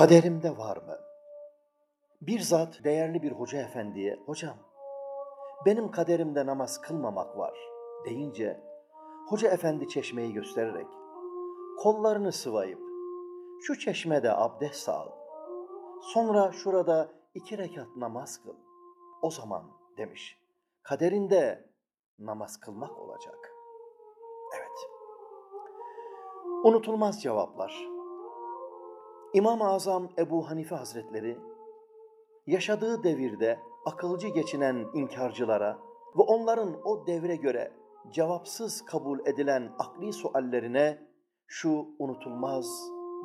Kaderimde var mı? Bir zat değerli bir hoca efendiye, hocam benim kaderimde namaz kılmamak var deyince hoca efendi çeşmeyi göstererek kollarını sıvayıp şu çeşmede abdest al. Sonra şurada iki rekat namaz kıl. O zaman demiş kaderinde namaz kılmak olacak. Evet. Unutulmaz cevaplar. İmam-ı Azam Ebu Hanife Hazretleri yaşadığı devirde akılcı geçinen inkarcılara ve onların o devre göre cevapsız kabul edilen akli suallerine şu unutulmaz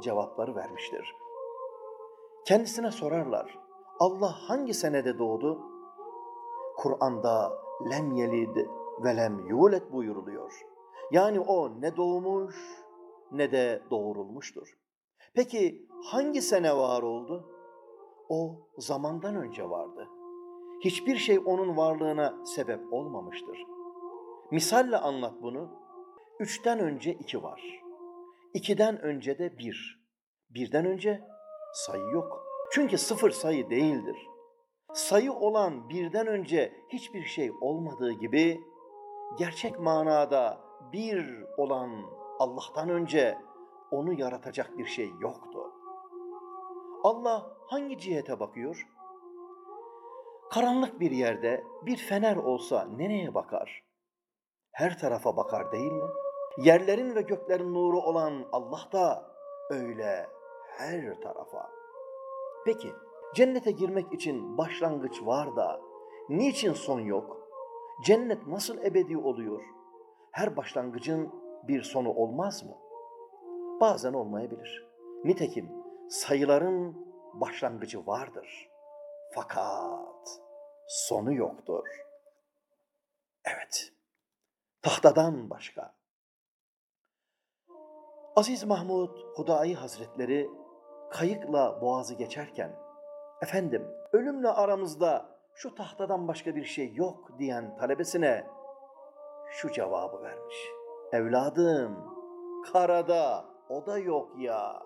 cevapları vermiştir. Kendisine sorarlar, Allah hangi senede doğdu? Kur'an'da lem yelid ve lem yulet buyuruluyor. Yani o ne doğmuş ne de doğurulmuştur. Peki hangi sene var oldu? O zamandan önce vardı. Hiçbir şey onun varlığına sebep olmamıştır. Misalle anlat bunu. Üçten önce iki var. İkiden önce de bir. Birden önce sayı yok. Çünkü sıfır sayı değildir. Sayı olan birden önce hiçbir şey olmadığı gibi gerçek manada bir olan Allah'tan önce onu yaratacak bir şey yoktu. Allah hangi cihete bakıyor? Karanlık bir yerde bir fener olsa nereye bakar? Her tarafa bakar değil mi? Yerlerin ve göklerin nuru olan Allah da öyle her tarafa. Peki cennete girmek için başlangıç var da niçin son yok? Cennet nasıl ebedi oluyor? Her başlangıcın bir sonu olmaz mı? Bazen olmayabilir. Nitekim sayıların başlangıcı vardır. Fakat sonu yoktur. Evet, tahtadan başka. Aziz Mahmud Hudayi Hazretleri kayıkla boğazı geçerken, efendim ölümle aramızda şu tahtadan başka bir şey yok diyen talebesine şu cevabı vermiş. Evladım, karada o da yok ya.